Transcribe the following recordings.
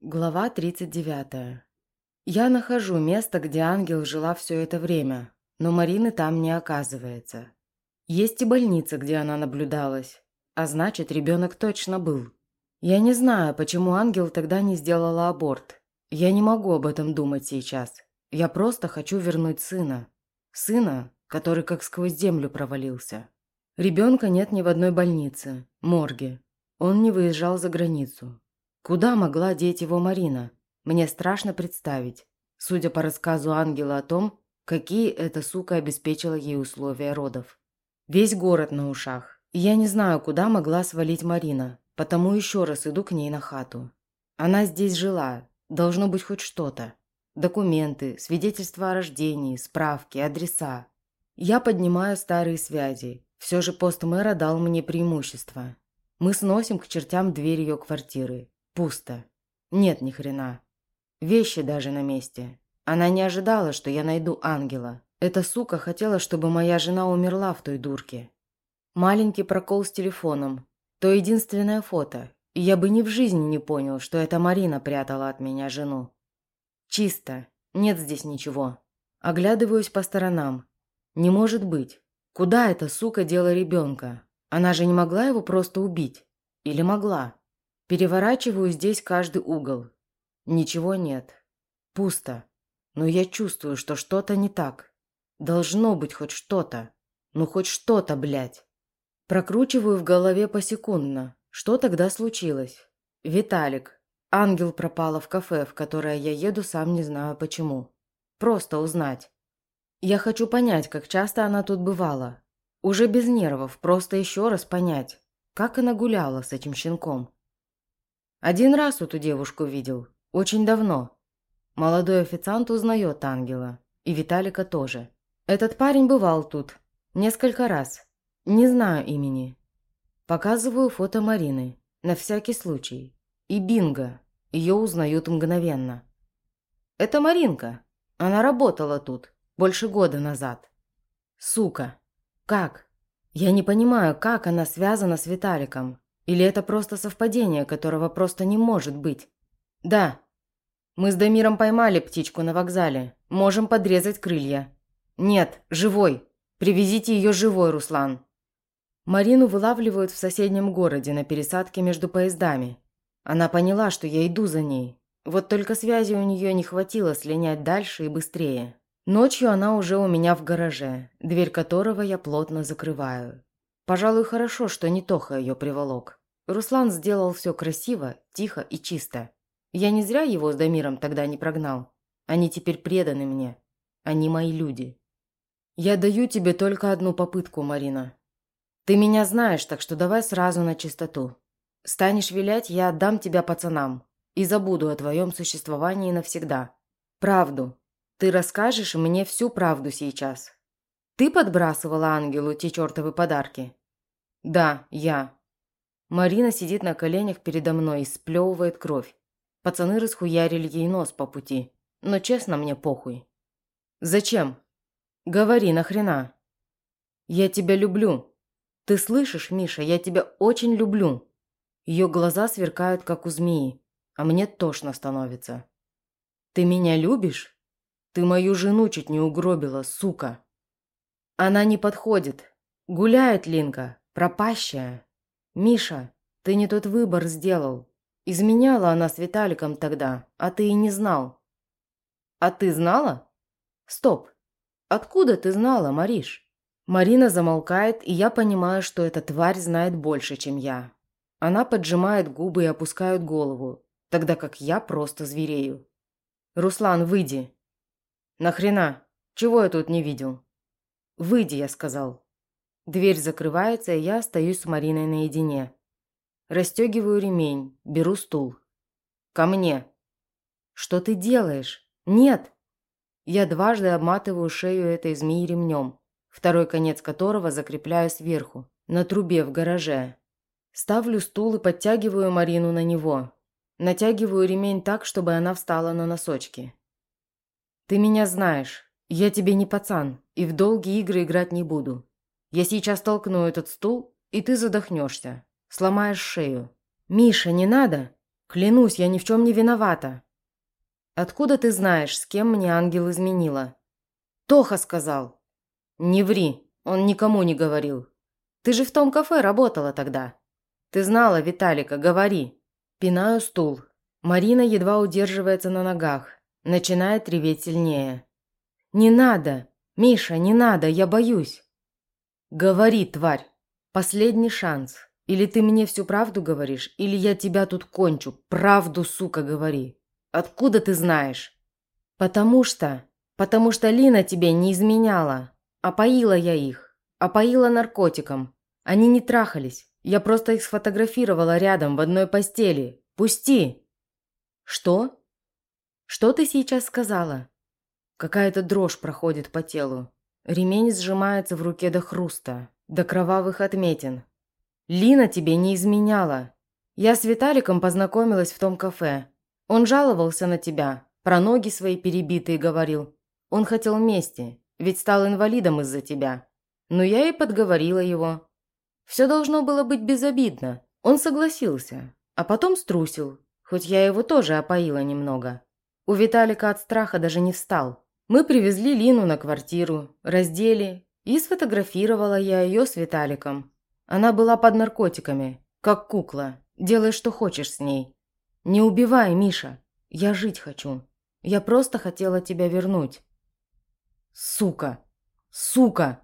Глава 39. Я нахожу место, где ангел жила все это время, но Марины там не оказывается. Есть и больница, где она наблюдалась, а значит, ребенок точно был. Я не знаю, почему ангел тогда не сделала аборт. Я не могу об этом думать сейчас. Я просто хочу вернуть сына. Сына, который как сквозь землю провалился. Ребенка нет ни в одной больнице, морге. Он не выезжал за границу. Куда могла деть его Марина? Мне страшно представить, судя по рассказу ангела о том, какие эта сука обеспечила ей условия родов. Весь город на ушах. И я не знаю, куда могла свалить Марина, потому еще раз иду к ней на хату. Она здесь жила, должно быть хоть что-то. Документы, свидетельства о рождении, справки, адреса. Я поднимаю старые связи. Все же пост мэра дал мне преимущество. Мы сносим к чертям дверь ее квартиры. Пусто. Нет ни хрена. Вещи даже на месте. Она не ожидала, что я найду ангела. Эта сука хотела, чтобы моя жена умерла в той дурке. Маленький прокол с телефоном. То единственное фото. И я бы ни в жизни не понял, что это Марина прятала от меня жену. Чисто. Нет здесь ничего. Оглядываюсь по сторонам. Не может быть. Куда эта сука дела ребенка? Она же не могла его просто убить. Или могла? Переворачиваю здесь каждый угол. Ничего нет. Пусто. Но я чувствую, что что-то не так. Должно быть хоть что-то. Ну хоть что-то, блядь. Прокручиваю в голове посекундно. Что тогда случилось? Виталик. Ангел пропала в кафе, в которое я еду, сам не знаю почему. Просто узнать. Я хочу понять, как часто она тут бывала. Уже без нервов, просто еще раз понять, как она гуляла с этим щенком. Один раз эту девушку видел. Очень давно. Молодой официант узнает ангела. И Виталика тоже. Этот парень бывал тут. Несколько раз. Не знаю имени. Показываю фото Марины. На всякий случай. И бинго. Ее узнают мгновенно. Это Маринка. Она работала тут. Больше года назад. Сука. Как? Я не понимаю, как она связана с Виталиком. Или это просто совпадение, которого просто не может быть? Да. Мы с Дамиром поймали птичку на вокзале. Можем подрезать крылья. Нет, живой. Привезите ее живой, Руслан. Марину вылавливают в соседнем городе на пересадке между поездами. Она поняла, что я иду за ней. Вот только связи у нее не хватило слинять дальше и быстрее. Ночью она уже у меня в гараже, дверь которого я плотно закрываю. Пожалуй, хорошо, что не Тоха ее приволок. Руслан сделал все красиво, тихо и чисто. Я не зря его с Дамиром тогда не прогнал. Они теперь преданы мне. Они мои люди. Я даю тебе только одну попытку, Марина. Ты меня знаешь, так что давай сразу на чистоту. Станешь вилять, я отдам тебя пацанам и забуду о твоем существовании навсегда. Правду. Ты расскажешь мне всю правду сейчас. Ты подбрасывала ангелу те чертовы подарки? Да, я. Марина сидит на коленях передо мной и сплевывает кровь. Пацаны расхуярили ей нос по пути. Но честно, мне похуй. «Зачем?» «Говори, нахрена?» «Я тебя люблю. Ты слышишь, Миша, я тебя очень люблю». Ее глаза сверкают, как у змеи, а мне тошно становится. «Ты меня любишь? Ты мою жену чуть не угробила, сука!» «Она не подходит. Гуляет Линка, пропащая». «Миша, ты не тот выбор сделал. Изменяла она с Виталиком тогда, а ты и не знал». «А ты знала?» «Стоп. Откуда ты знала, Мариш?» Марина замолкает, и я понимаю, что эта тварь знает больше, чем я. Она поджимает губы и опускает голову, тогда как я просто зверею. «Руслан, выйди!» «Нахрена? Чего я тут не видел?» «Выйди», я сказал. Дверь закрывается, и я остаюсь с Мариной наедине. Растегиваю ремень, беру стул. «Ко мне!» «Что ты делаешь?» «Нет!» Я дважды обматываю шею этой змеи ремнем, второй конец которого закрепляю сверху, на трубе в гараже. Ставлю стул и подтягиваю Марину на него. Натягиваю ремень так, чтобы она встала на носочки. «Ты меня знаешь. Я тебе не пацан, и в долгие игры играть не буду. Я сейчас толкну этот стул, и ты задохнешься. Сломаешь шею. «Миша, не надо!» Клянусь, я ни в чем не виновата. Откуда ты знаешь, с кем мне ангел изменила? Тоха сказал. Не ври, он никому не говорил. Ты же в том кафе работала тогда. Ты знала Виталика, говори. Пинаю стул. Марина едва удерживается на ногах. Начинает реветь сильнее. «Не надо! Миша, не надо, я боюсь!» «Говори, тварь! Последний шанс!» Или ты мне всю правду говоришь, или я тебя тут кончу. Правду, сука, говори. Откуда ты знаешь? Потому что... Потому что Лина тебе не изменяла. Опоила я их. Опоила наркотиком. Они не трахались. Я просто их сфотографировала рядом в одной постели. Пусти. Что? Что ты сейчас сказала? Какая-то дрожь проходит по телу. Ремень сжимается в руке до хруста, до кровавых отметин. Лина тебе не изменяла. Я с Виталиком познакомилась в том кафе. Он жаловался на тебя, про ноги свои перебитые говорил. Он хотел мести, ведь стал инвалидом из-за тебя. Но я и подговорила его. Все должно было быть безобидно. Он согласился, а потом струсил, хоть я его тоже опоила немного. У Виталика от страха даже не встал. Мы привезли Лину на квартиру, раздели, и сфотографировала я ее с Виталиком. Она была под наркотиками, как кукла. Делай, что хочешь с ней. Не убивай, Миша. Я жить хочу. Я просто хотела тебя вернуть. Сука! Сука!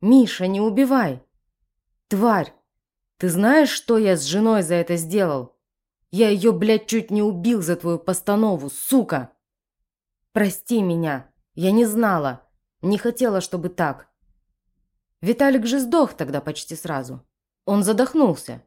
Миша, не убивай! Тварь! Ты знаешь, что я с женой за это сделал? Я ее, блядь, чуть не убил за твою постанову, сука! Прости меня. Я не знала. Не хотела, чтобы так. Виталик же сдох тогда почти сразу. Он задохнулся.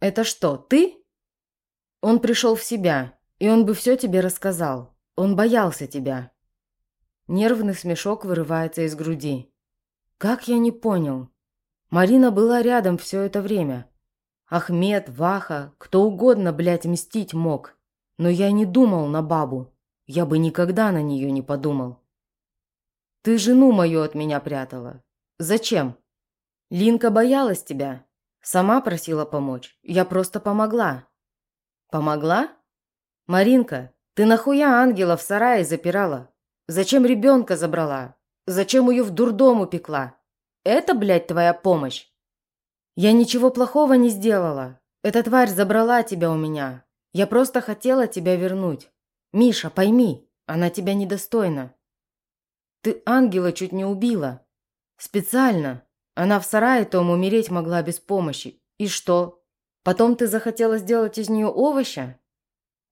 Это что, ты? Он пришел в себя, и он бы все тебе рассказал. Он боялся тебя. Нервный смешок вырывается из груди. Как я не понял? Марина была рядом все это время. Ахмед, Ваха, кто угодно, блядь, мстить мог. Но я не думал на бабу. Я бы никогда на нее не подумал. Ты жену мою от меня прятала. Зачем? Линка боялась тебя. Сама просила помочь. Я просто помогла. Помогла? Маринка, ты нахуя ангела в сарае запирала? Зачем ребенка забрала? Зачем ее в дурдом упекла? Это, блядь, твоя помощь? Я ничего плохого не сделала. Эта тварь забрала тебя у меня. Я просто хотела тебя вернуть. Миша, пойми, она тебя недостойна. Ты ангела чуть не убила. Специально. Она в сарае том умереть могла без помощи. И что? Потом ты захотела сделать из нее овоща?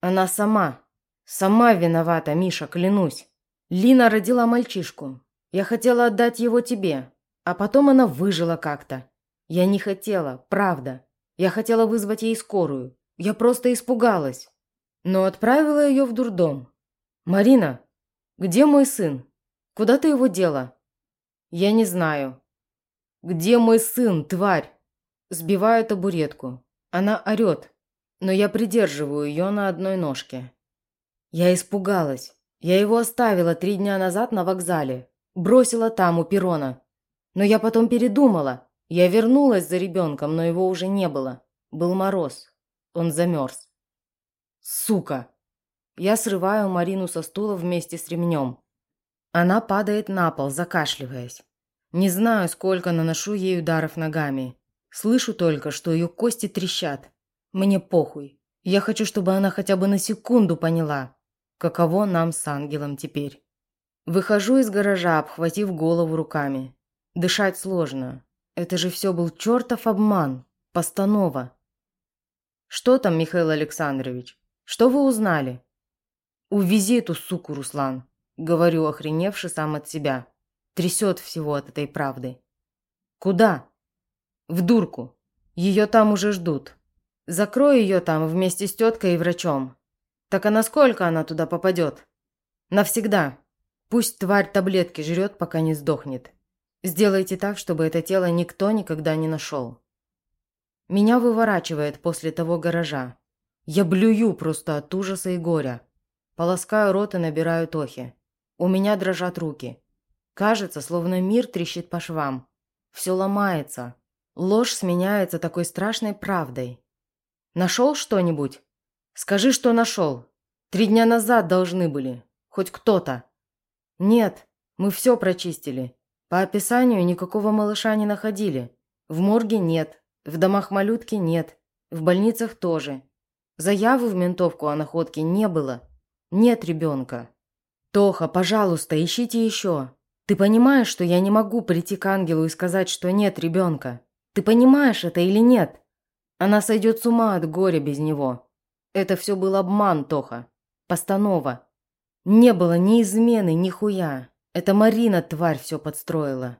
Она сама. Сама виновата, Миша, клянусь. Лина родила мальчишку. Я хотела отдать его тебе. А потом она выжила как-то. Я не хотела, правда. Я хотела вызвать ей скорую. Я просто испугалась. Но отправила ее в дурдом. «Марина, где мой сын?» Куда ты его дела?» «Я не знаю». «Где мой сын, тварь?» Сбиваю табуретку. Она орет, но я придерживаю ее на одной ножке. Я испугалась. Я его оставила три дня назад на вокзале. Бросила там, у перрона. Но я потом передумала. Я вернулась за ребенком, но его уже не было. Был мороз. Он замерз. Сука! Я срываю Марину со стула вместе с ремнем. Она падает на пол, закашливаясь. Не знаю, сколько наношу ей ударов ногами. Слышу только, что ее кости трещат. Мне похуй. Я хочу, чтобы она хотя бы на секунду поняла, каково нам с ангелом теперь. Выхожу из гаража, обхватив голову руками. Дышать сложно. Это же все был чертов обман. Постанова. Что там, Михаил Александрович? Что вы узнали? Увези эту суку, Руслан. Говорю, охреневший сам от себя. Трясет всего от этой правды. Куда? В дурку. Ее там уже ждут. Закрой ее там вместе с теткой и врачом. Так а насколько она туда попадет? Навсегда. Пусть тварь таблетки жрет, пока не сдохнет. Сделайте так, чтобы это тело никто никогда не нашел. Меня выворачивает после того гаража. Я блюю просто от ужаса и горя. Полоскаю рот и набираю тохи. У меня дрожат руки. Кажется, словно мир трещит по швам. Все ломается. Ложь сменяется такой страшной правдой. «Нашел что-нибудь?» Скажи, что нашел. Три дня назад должны были. Хоть кто-то. Нет, мы все прочистили. По описанию никакого малыша не находили. В морге нет, в домах малютки нет, в больницах тоже. Заявы в ментовку о находке не было. Нет ребенка. Тоха, пожалуйста, ищите еще. Ты понимаешь, что я не могу прийти к ангелу и сказать, что нет ребенка? Ты понимаешь это или нет? Она сойдет с ума от горя без него. Это все был обман, Тоха. Постанова. Не было ни измены, ни хуя. Это Марина, тварь, все подстроила.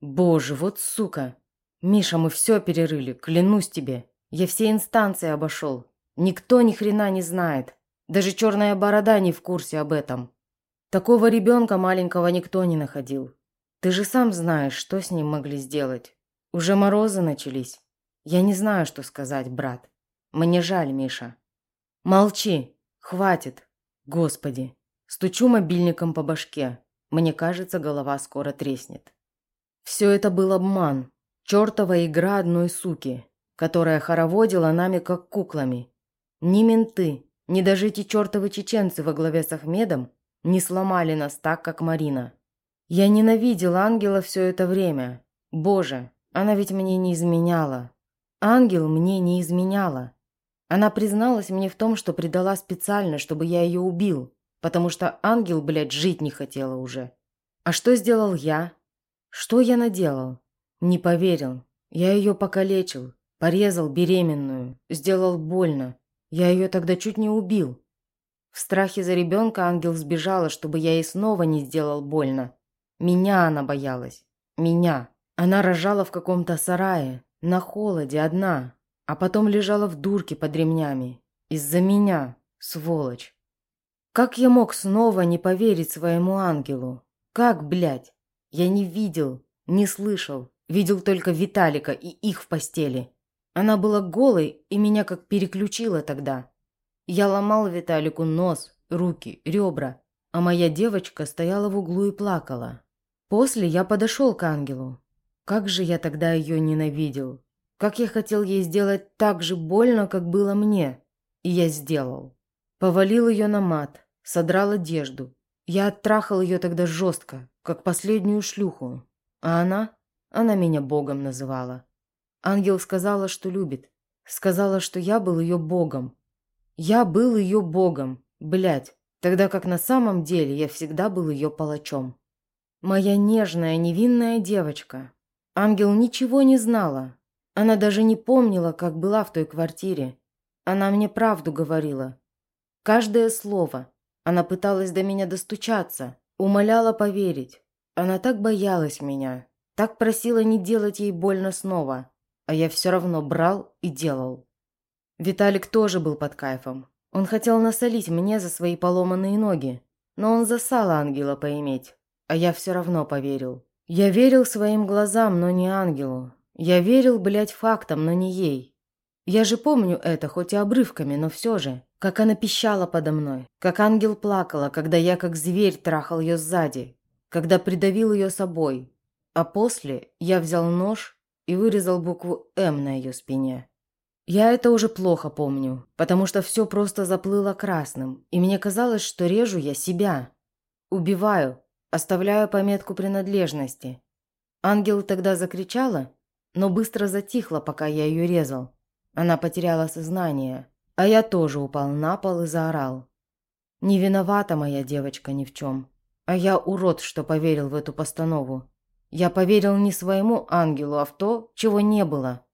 Боже, вот сука. Миша, мы все перерыли, клянусь тебе. Я все инстанции обошел. Никто ни хрена не знает. Даже черная борода не в курсе об этом. Такого ребенка маленького никто не находил. Ты же сам знаешь, что с ним могли сделать. Уже морозы начались. Я не знаю, что сказать, брат. Мне жаль, Миша. Молчи. Хватит. Господи. Стучу мобильником по башке. Мне кажется, голова скоро треснет. Все это был обман. Чертова игра одной суки, которая хороводила нами как куклами. Ни менты, ни даже эти чертовы чеченцы во главе с Ахмедом не сломали нас так, как Марина. Я ненавидел ангела все это время. Боже, она ведь мне не изменяла. Ангел мне не изменяла. Она призналась мне в том, что предала специально, чтобы я ее убил, потому что ангел, блядь, жить не хотела уже. А что сделал я? Что я наделал? Не поверил. Я ее покалечил, порезал беременную, сделал больно, я ее тогда чуть не убил. В страхе за ребенка ангел сбежала, чтобы я ей снова не сделал больно. Меня она боялась. Меня. Она рожала в каком-то сарае, на холоде, одна, а потом лежала в дурке под ремнями. Из-за меня, сволочь. Как я мог снова не поверить своему ангелу? Как, блядь? Я не видел, не слышал, видел только Виталика и их в постели. Она была голой и меня как переключила тогда. Я ломал Виталику нос, руки, ребра, а моя девочка стояла в углу и плакала. После я подошел к ангелу. Как же я тогда ее ненавидел. Как я хотел ей сделать так же больно, как было мне. И я сделал. Повалил ее на мат, содрал одежду. Я оттрахал ее тогда жестко, как последнюю шлюху. А она? Она меня богом называла. Ангел сказала, что любит. Сказала, что я был ее богом. Я был ее богом, блядь, тогда как на самом деле я всегда был ее палачом. Моя нежная, невинная девочка. Ангел ничего не знала. Она даже не помнила, как была в той квартире. Она мне правду говорила. Каждое слово. Она пыталась до меня достучаться, умоляла поверить. Она так боялась меня, так просила не делать ей больно снова а я все равно брал и делал. Виталик тоже был под кайфом. Он хотел насолить мне за свои поломанные ноги, но он засал ангела поиметь, а я все равно поверил. Я верил своим глазам, но не ангелу. Я верил, блядь, фактам, но не ей. Я же помню это, хоть и обрывками, но все же. Как она пищала подо мной, как ангел плакала, когда я как зверь трахал ее сзади, когда придавил ее собой. А после я взял нож и вырезал букву «М» на ее спине. Я это уже плохо помню, потому что все просто заплыло красным, и мне казалось, что режу я себя. Убиваю, оставляю пометку принадлежности. Ангел тогда закричала, но быстро затихла, пока я ее резал. Она потеряла сознание, а я тоже упал на пол и заорал. Не виновата моя девочка ни в чем, а я урод, что поверил в эту постанову. Я поверил не своему ангелу, а в то, чего не было.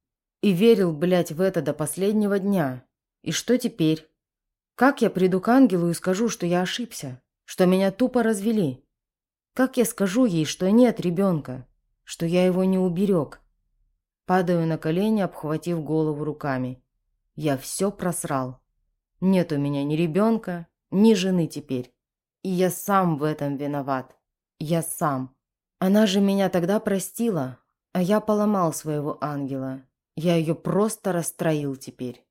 И верил, блядь, в это до последнего дня. И что теперь? Как я приду к ангелу и скажу, что я ошибся? Что меня тупо развели? Как я скажу ей, что нет ребенка? Что я его не уберег? Падаю на колени, обхватив голову руками. Я все просрал. Нет у меня ни ребенка, ни жены теперь. И я сам в этом виноват. Я сам. Она же меня тогда простила, а я поломал своего ангела. Я ее просто расстроил теперь.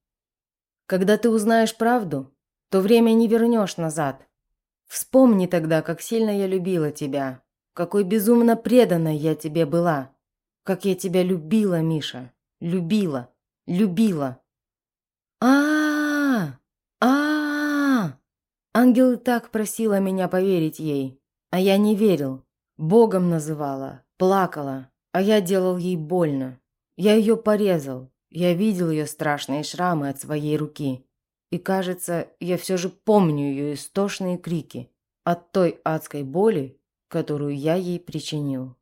Когда ты узнаешь правду, то время не вернешь назад. Вспомни тогда, как сильно я любила тебя, какой безумно преданной я тебе была, как я тебя любила, Миша, любила, любила. А, -а, -а, Ангел и так просила меня поверить ей, а я не верил. Богом называла, плакала, а я делал ей больно. Я ее порезал, я видел ее страшные шрамы от своей руки. И кажется, я все же помню ее истошные крики от той адской боли, которую я ей причинил.